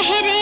लहरे